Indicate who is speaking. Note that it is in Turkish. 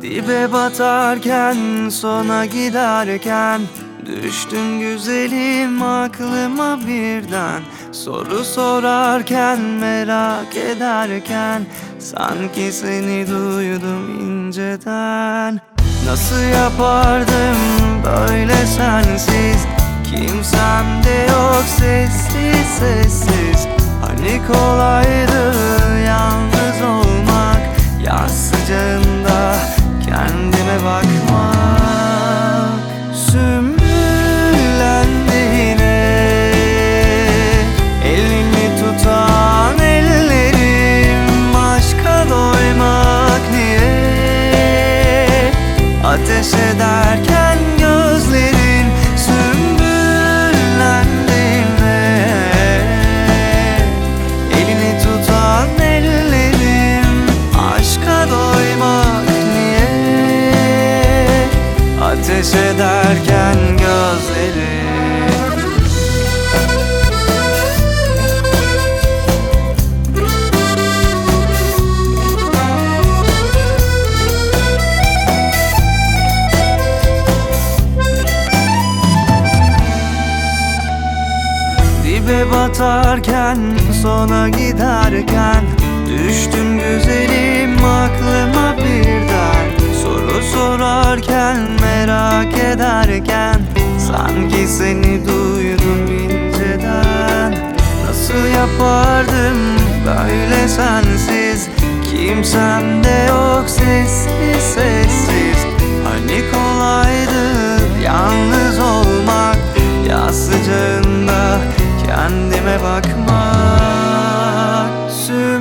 Speaker 1: Dibe batarken sona giderken Düştün güzelim aklıma birden. Soru sorarken merak ederken Sanki seni duydum inceden. Nasıl yapardım böyle sensiz? Kimsem de yok sessiz sessiz. Hani kolaydı yalnız Ateş ederken gözlerin Sümbüllendiğine Elini tutan ellerim Aşka doymak niye? Ateş ederken Dibe batarken sona giderken Düştün güzelim aklıma birden. Soru sorarken merak ederken Sanki seni duydum inceden. Nasıl yapardım böyle sensiz? Kimsem de yok sessiz sessiz. Hani kolaydı yalnız olmak Yaz sıcağında kendime bakmak Sümbüllendiğine